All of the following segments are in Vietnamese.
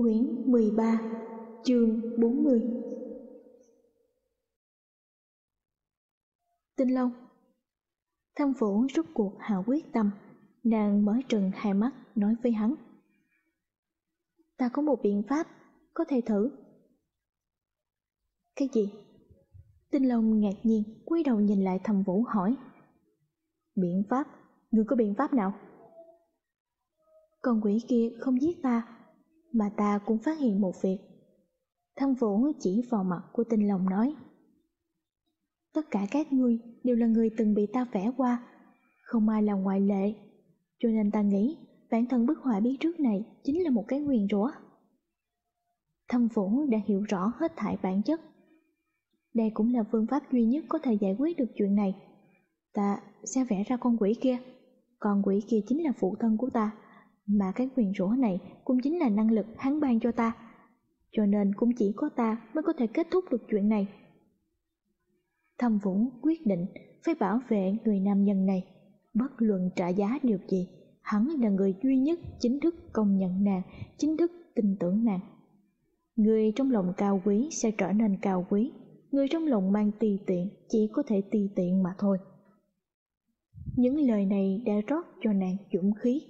Quyển 13 Chương 40 Tinh Long Thâm Vũ rút cuộc hạ quyết tâm, Nàng mở trừng hai mắt nói với hắn Ta có một biện pháp, Có thể thử Cái gì? Tinh Long ngạc nhiên, quay đầu nhìn lại thầm Vũ hỏi Biện pháp? Ngươi có biện pháp nào? Con quỷ kia không giết ta mà ta cũng phát hiện một việc. Thâm Vũ chỉ vào mặt của Tinh Long nói Tất cả các ngươi đều là người từng bị ta vẽ qua. Không ai là ngoại lệ. Cho nên ta nghĩ bản thân bức họa biết trước này chính là một cái nguyền rủa. Thâm Vũ đã hiểu rõ hết thảy bản chất. Đây cũng là phương pháp duy nhất có thể giải quyết được chuyện này. Ta sẽ vẽ ra con quỷ kia. Con quỷ kia chính là phụ thân của ta, mà cái quyền rủa này cũng chính là năng lực hắn ban cho ta. Cho nên cũng chỉ có ta mới có thể kết thúc được chuyện này. Thâm Vũ quyết định phải bảo vệ người nam nhân này, bất luận trả giá điều gì. Hắn là người duy nhất chính thức công nhận nàng, chính thức tin tưởng nàng. Người trong lòng cao quý sẽ trở nên cao quý, người trong lòng mang tùy tiện chỉ có thể tùy tiện mà thôi. Những lời này đã rót cho nàng dũng khí.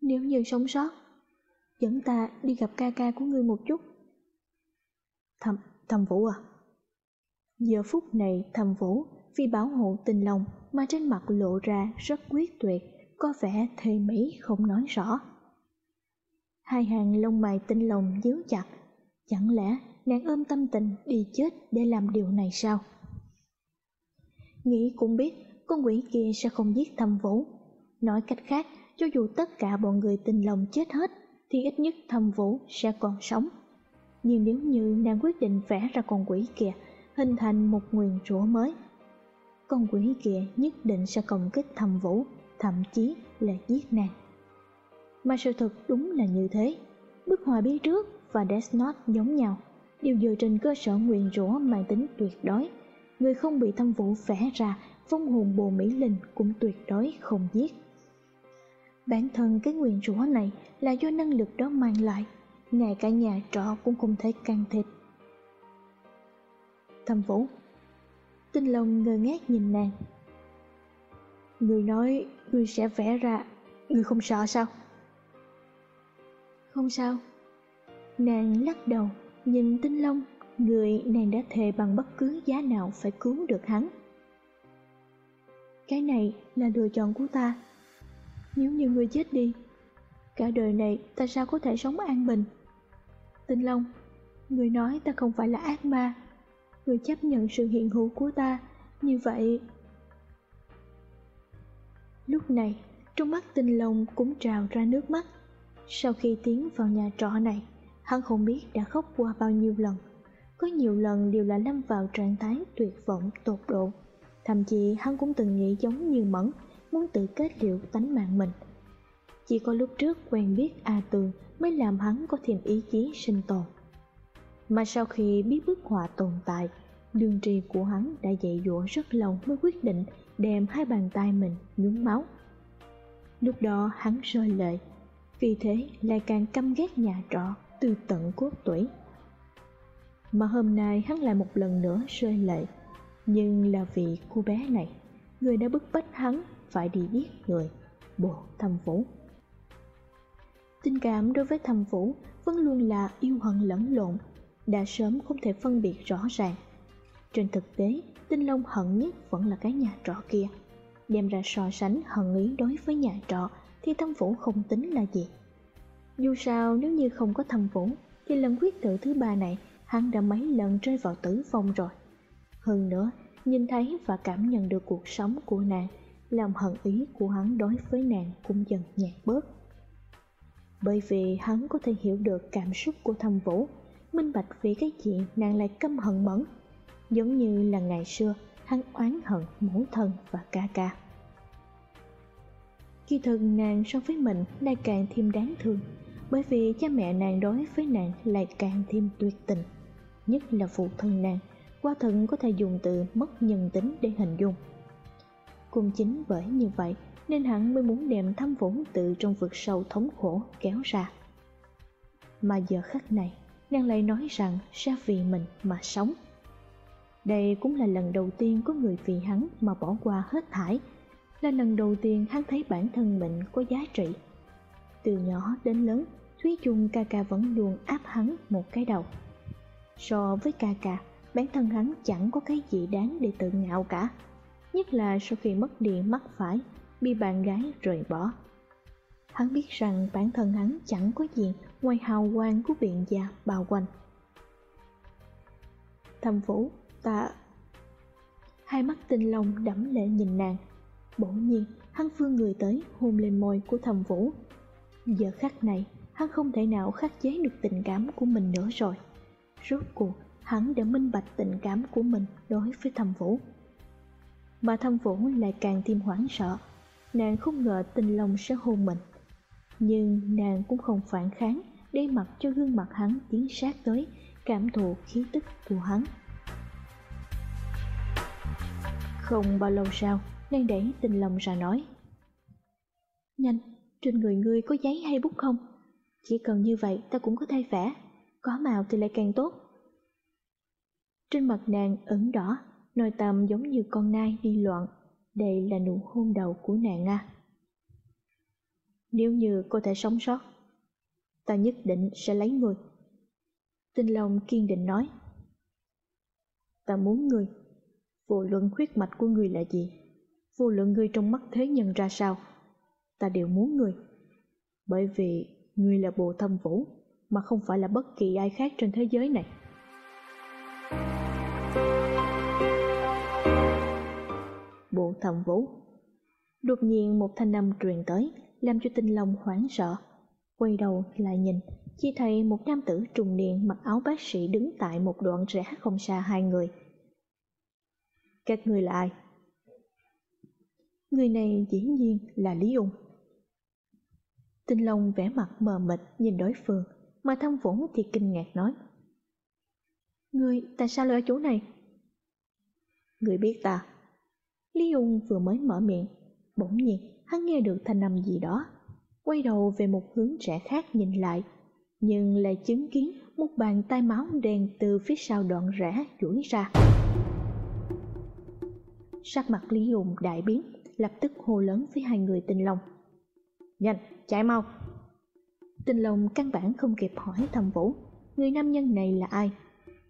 Nếu như sống sót, dẫn ta đi gặp ca ca của ngươi một chút. Thầm, thầm vũ à? Giờ phút này thầm vũ vì bảo hộ tình lòng mà trên mặt lộ ra rất quyết tuyệt, có vẻ thề mỹ không nói rõ. Hai hàng lông mày tinh lòng díu chặt, chẳng lẽ nàng ôm tâm tình đi chết để làm điều này sao? Nghĩ cũng biết con quỷ kia sẽ không giết thầm vũ. Nói cách khác, cho dù tất cả bọn người tình lòng chết hết, thì ít nhất thâm vũ sẽ còn sống. Nhưng nếu như nàng quyết định vẽ ra con quỷ kia, hình thành một nguyền rủa mới, con quỷ kia nhất định sẽ công kích thâm vũ, thậm chí là giết nàng. Mà sự thật đúng là như thế. Bức họa biết trước và Death Note giống nhau đều dựa trên cơ sở nguyền rủa mang tính tuyệt đối. Người không bị thâm vũ vẽ ra, phong hồn bồ Mỹ Linh cũng tuyệt đối không giết. Bản thân cái nguyện rủa này là do năng lực đó mang lại, ngay cả nhà trọ cũng không thể can thiệp. Thâm vũ Tinh lòng ngơ ngác nhìn nàng Người nói người sẽ vẽ ra Người không sợ sao Không sao Nàng lắc đầu Nhìn tinh long, người nàng đã thề bằng bất cứ giá nào phải cứu được hắn. Cái này là lựa chọn của ta. Nếu như người chết đi, cả đời này ta sao có thể sống an bình? Tinh Long, người nói ta không phải là ác ma. Người chấp nhận sự hiện hữu của ta, như vậy... Lúc này, trong mắt tinh long cũng trào ra nước mắt. Sau khi tiến vào nhà trọ này, Hắn không biết đã khóc qua bao nhiêu lần Có nhiều lần đều là lâm vào trạng thái tuyệt vọng tột độ Thậm chí hắn cũng từng nghĩ giống như mẫn Muốn tự kết liễu tánh mạng mình Chỉ có lúc trước quen biết A Tường Mới làm hắn có thêm ý chí sinh tồn Mà sau khi biết bức họa tồn tại Lương tri của hắn đã dạy dỗ rất lâu mới quyết định đem hai bàn tay mình nhúng máu. Lúc đó hắn rơi lệ, vì thế lại càng căm ghét nhà trọ từ tận cốt tủy. Mà hôm nay hắn lại một lần nữa rơi lệ, nhưng là vì cô bé này, người đã bức bách hắn phải đi giết người, bộ thâm vũ. Tình cảm đối với thâm vũ vẫn luôn là yêu hận lẫn lộn, đã sớm không thể phân biệt rõ ràng. Trên thực tế, tinh long hận nhất vẫn là cái nhà trọ kia. Đem ra so sánh hận ý đối với nhà trọ thì thâm vũ không tính là gì. Dù sao nếu như không có thâm vũ Thì lần quyết tử thứ ba này Hắn đã mấy lần rơi vào tử vong rồi Hơn nữa Nhìn thấy và cảm nhận được cuộc sống của nàng Lòng hận ý của hắn đối với nàng cũng dần nhạt bớt. Bởi vì hắn có thể hiểu được cảm xúc của thâm vũ, Minh bạch vì cái chuyện nàng lại căm hận mẫn. Giống như là ngày xưa, hắn oán hận mẫu thân và ca ca. Kỳ thực nàng so với mình lại càng thêm đáng thương, bởi vì cha mẹ nàng đối với nàng lại càng thêm tuyệt tình, nhất là phụ thân nàng, qua thần có thể dùng từ mất nhân tính để hình dung cũng chính bởi như vậy nên hắn mới muốn đem thâm vốn tự trong vực sâu thống khổ kéo ra Mà giờ khắc này, nàng lại nói rằng sẽ vì mình mà sống. Đây cũng là lần đầu tiên có người vì hắn mà bỏ qua hết thải, là lần đầu tiên hắn thấy bản thân mình có giá trị. Từ nhỏ đến lớn, Thúy chung ca ca vẫn luôn áp hắn một cái đầu. So với ca ca, bản thân hắn chẳng có cái gì đáng để tự ngạo cả. Nhất là sau khi mất đi mắc phải, bị bạn gái rời bỏ. Hắn biết rằng bản thân hắn chẳng có gì ngoài hào quang của viện gia bao quanh. Thầm Vũ, ta... Hai mắt tinh long đẫm lệ nhìn nàng. Bỗng nhiên, hắn phương người tới hôn lên môi của thầm Vũ. Giờ khắc này, hắn không thể nào khắc chế được tình cảm của mình nữa rồi. Rốt cuộc, hắn đã minh bạch tình cảm của mình đối với thầm Vũ. Mà thâm Vũ lại càng thêm hoảng sợ. Nàng không ngờ tình lòng sẽ hôn mình. Nhưng nàng cũng không phản kháng để mặc cho gương mặt hắn tiến sát tới cảm thụ khí tức của hắn. Không bao lâu sau, nàng đẩy tình lòng ra nói. Nhanh, trên người ngươi có giấy hay bút không? Chỉ cần như vậy ta cũng có thể vẽ, có màu thì lại càng tốt. Trên mặt nàng ửng đỏ, nội tâm giống như con nai đi loạn. Đây là nụ hôn đầu của nàng à. Nếu như cô thể sống sót, ta nhất định sẽ lấy người. Tinh Long kiên định nói. Ta muốn người, vô luận huyết mạch của người là gì, vô luận người trong mắt thế nhân ra sao, ta đều muốn người. Bởi vì người là bộ thâm vũ, mà không phải là bất kỳ ai khác trên thế giới này. Bộ thâm vũ Đột nhiên một thanh âm truyền tới, làm cho tinh long hoảng sợ. Quay đầu lại nhìn, chỉ thấy một nam tử trùng niên mặc áo bác sĩ đứng tại một đoạn rẽ không xa hai người. Các người là ai? Người này dĩ nhiên là Lý Ung. Tinh Long vẻ mặt mờ mịt nhìn đối phương, mà thâm vũ thì kinh ngạc nói. Người tại sao lại ở chỗ này? Người biết ta. Lý Ung vừa mới mở miệng, bỗng nhiên hắn nghe được thanh âm gì đó quay đầu về một hướng trẻ khác nhìn lại, nhưng lại chứng kiến một bàn tay máu đen từ phía sau đoạn rẽ duỗi ra. Sắc mặt Lý Hùng đại biến, lập tức hô lớn với hai người tinh long. Nhanh, chạy mau! Tinh long căn bản không kịp hỏi Thâm vũ, người nam nhân này là ai?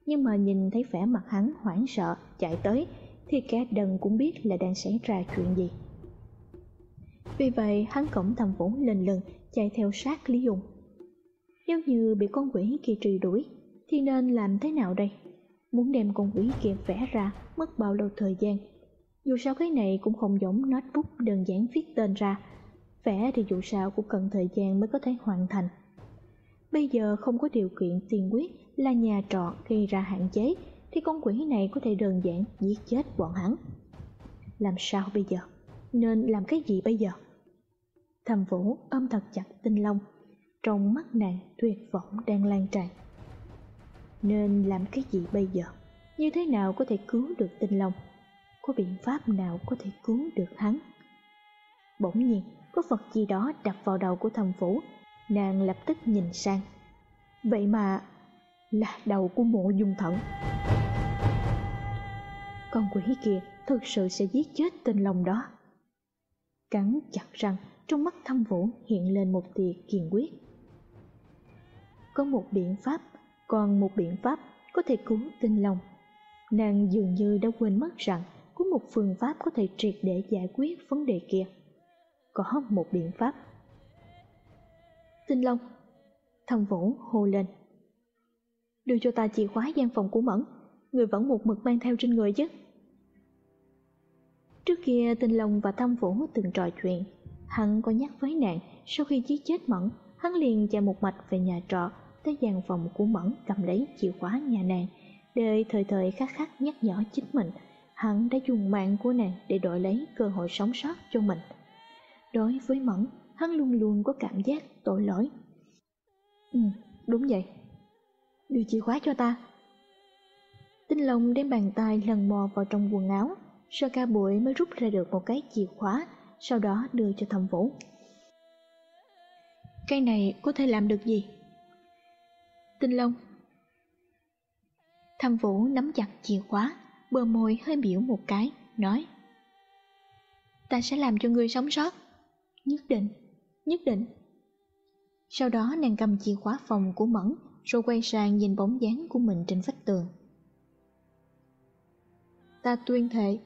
Nhưng mà nhìn thấy vẻ mặt hắn hoảng sợ, chạy tới, thì kẻ đần cũng biết là đang xảy ra chuyện gì. Vì vậy, hắn cổng thầm vũ lần lần chạy theo sát Lý Dung. Nếu như bị con quỷ kia truy đuổi, thì nên làm thế nào đây? Muốn đem con quỷ kia vẽ ra mất bao lâu thời gian. Dù sao cái này cũng không giống notebook đơn giản viết tên ra. Vẽ thì dù sao cũng cần thời gian mới có thể hoàn thành. Bây giờ không có điều kiện tiền quyết là nhà trọ gây ra hạn chế thì con quỷ này có thể đơn giản giết chết bọn hắn. Làm sao bây giờ? Nên làm cái gì bây giờ? Thầm vũ ôm thật chặt tinh long, Trong mắt nàng tuyệt vọng đang lan tràn Nên làm cái gì bây giờ Như thế nào có thể cứu được tinh long Có biện pháp nào có thể cứu được hắn Bỗng nhiên, có vật gì đó đập vào đầu của thầm vũ, Nàng lập tức nhìn sang Vậy mà là đầu của mộ dung thận con quỷ kia thực sự sẽ giết chết tinh long đó Cắn chặt răng trong mắt thâm vũ hiện lên một tia kiên quyết. Có một biện pháp, còn một biện pháp có thể cứu tinh long. Nàng dường như đã quên mất rằng có một phương pháp có thể triệt để giải quyết vấn đề kia. Có một biện pháp. Tinh long, thâm vũ hô lên. Đưa cho ta chìa khóa gian phòng của Mẫn, người vẫn một mực mang theo trên người chứ. Trước kia tình lòng và Thâm Vũ từng trò chuyện. Hắn có nhắc với nàng Sau khi giết chết Mẫn, Hắn liền chạy một mạch về nhà trọ, Tới gian phòng của Mẫn cầm lấy chìa khóa nhà nàng, Để thời thời khắc khắc nhắc nhở chính mình. Hắn đã dùng mạng của nàng Để đổi lấy cơ hội sống sót cho mình. Đối với Mẫn, Hắn luôn luôn có cảm giác tội lỗi. Ừ đúng vậy. Đưa chìa khóa cho ta. Tinh Long đem bàn tay lần mò vào trong quần áo Sơ ca bụi mới rút ra được một cái chìa khóa sau đó đưa cho thẩm vũ. Cái này có thể làm được gì? Tinh Long Thẩm Vũ nắm chặt chìa khóa, bờ môi hơi biểu một cái, nói Ta sẽ làm cho ngươi sống sót. Nhất định, nhất định. Sau đó nàng cầm chìa khóa phòng của Mẫn rồi quay sang nhìn bóng dáng của mình trên vách tường. Ta tuyên thệ,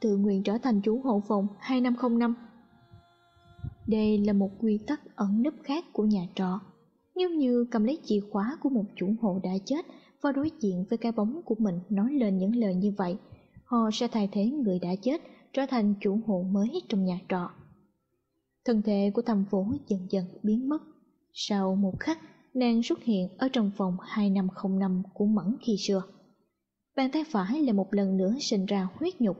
tự nguyện trở thành chủ hộ phòng 2505. Đây là một quy tắc ẩn nấp khác của nhà trọ. Nếu như cầm lấy chìa khóa của một chủ hộ đã chết và đối diện với cái bóng của mình nói lên những lời như vậy, họ sẽ thay thế người đã chết trở thành chủ hộ mới trong nhà trọ. Thân thể của thầm phố dần dần biến mất. Sau một khắc, nàng xuất hiện ở trong phòng 2505 của Mẫn khi xưa. Bàn tay phải là một lần nữa sinh ra huyết nhục,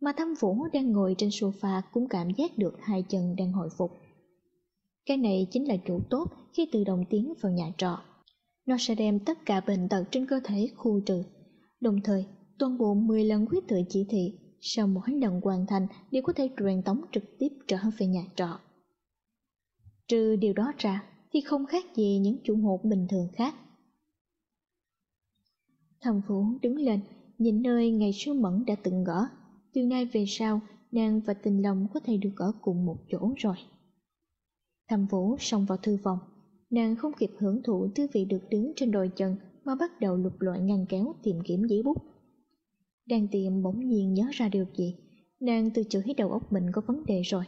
mà thâm vũ đang ngồi trên sofa cũng cảm giác được hai chân đang hồi phục. Cái này chính là chủ tốt khi tự động tiến vào nhà trọ. Nó sẽ đem tất cả bệnh tật trên cơ thể khu trừ, đồng thời toàn bộ 10 lần huyết tự chỉ thị sau mỗi lần hoàn thành đều có thể truyền tống trực tiếp trở về nhà trọ. Trừ điều đó ra thì không khác gì những chủ hộ bình thường khác. Thầm Vũ đứng lên, nhìn nơi ngày xưa Mẫn đã từng gõ. Từ nay về sau, nàng và tình lòng có thể được ở cùng một chỗ rồi. Thầm Vũ xông vào thư phòng, nàng không kịp hưởng thụ tư vị được đứng trên đồi chân mà bắt đầu lục loại ngăn kéo tìm kiếm giấy bút. Đang tìm bỗng nhiên nhớ ra điều gì, nàng từ chửi đầu óc mình có vấn đề rồi.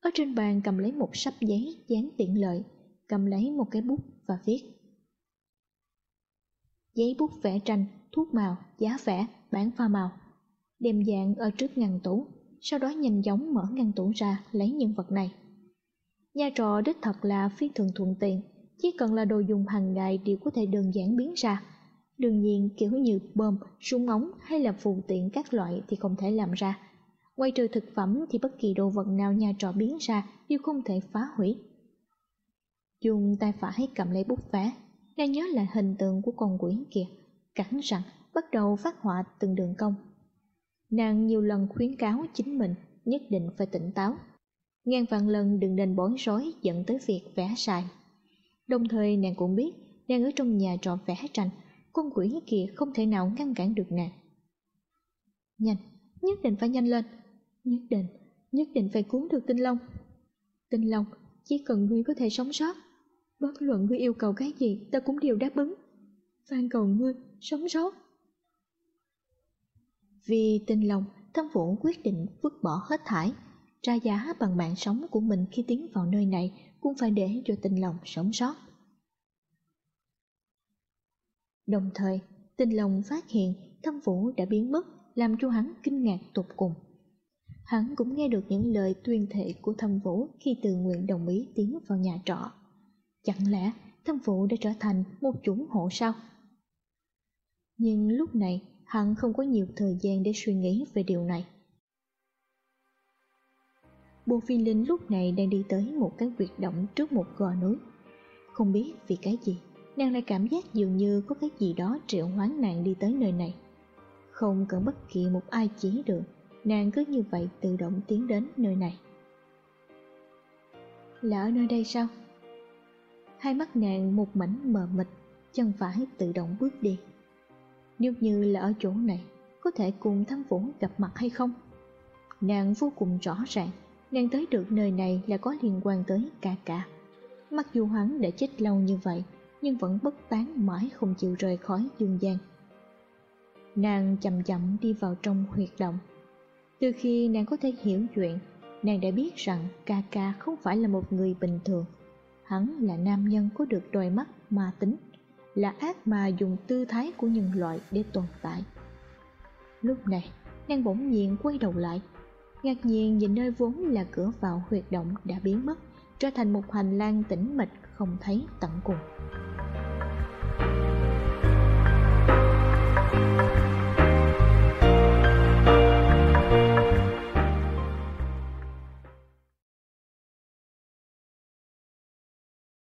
Ở trên bàn cầm lấy một sắp giấy dán tiện lợi, cầm lấy một cái bút và viết. Giấy bút vẽ tranh, thuốc màu, giá vẽ, bản pha màu. Đem dạng ở trước ngăn tủ, sau đó nhanh chóng mở ngăn tủ ra lấy những vật này. Nhà trọ đích thật là phi thường thuận tiện, chỉ cần là đồ dùng hàng ngày đều có thể đơn giản biến ra. Đương nhiên kiểu như bơm, súng ống hay là phụ tiện các loại thì không thể làm ra. Quay trừ thực phẩm thì bất kỳ đồ vật nào nhà trọ biến ra đều không thể phá hủy. Dùng tay phải cầm lấy bút vẽ, nàng nhớ lại hình tượng của con quỷ kia, cắn răng bắt đầu phát họa từng đường cong. Nàng nhiều lần khuyến cáo chính mình nhất định phải tỉnh táo. Ngàn vạn lần đừng nên bối rối dẫn tới việc vẽ sai. Đồng thời nàng cũng biết đang ở trong nhà trọ vẽ tranh, con quỷ kia không thể nào ngăn cản được nàng. Nhanh, nhất định phải nhanh lên, nhất định, nhất định phải cứu được tinh long. Tinh long, chỉ cần ngươi có thể sống sót, Bất luận ngươi yêu cầu cái gì, ta cũng đều đáp ứng. Phan cầu ngươi, sống sót. Vì tình lòng, Thâm Vũ quyết định vứt bỏ hết thải. Ra giá bằng mạng sống của mình khi tiến vào nơi này Cũng phải để cho tình lòng sống sót. Đồng thời Tình lòng phát hiện Thâm Vũ đã biến mất, Làm cho hắn kinh ngạc tột cùng. Hắn cũng nghe được những lời tuyên thệ của Thâm Vũ khi tự nguyện đồng ý tiến vào nhà trọ. Chẳng lẽ thân phụ đã trở thành một chủ hộ sao? Nhưng lúc này hắn không có nhiều thời gian để suy nghĩ về điều này. Bồ Phi Linh lúc này đang đi tới một cái huyệt động trước một gò núi. Không biết vì cái gì, nàng lại cảm giác dường như có cái gì đó triệu hoán nàng đi tới nơi này. Không cần bất kỳ một ai chỉ đường, nàng cứ như vậy tự động tiến đến nơi này. Là ở nơi đây sao? Hai mắt nàng một mảnh mờ mịt, chân phải tự động bước đi. Nếu như là ở chỗ này, có thể cùng thăm vũ gặp mặt hay không? Nàng vô cùng rõ ràng, nàng tới được nơi này là có liên quan tới cả cả. Mặc dù hắn đã chết lâu như vậy, nhưng vẫn bất tán mãi không chịu rời khỏi dương gian. Nàng chậm chậm đi vào trong huyệt động. Từ khi nàng có thể hiểu chuyện, nàng đã biết rằng ca ca không phải là một người bình thường hắn là nam nhân có được đôi mắt ma tính, là ác mà dùng tư thái của nhân loại để tồn tại. Lúc này, nàng bỗng nhiên quay đầu lại, ngạc nhiên nhìn nơi vốn là cửa vào huyệt động đã biến mất, trở thành một hành lang tĩnh mịch không thấy tận cùng.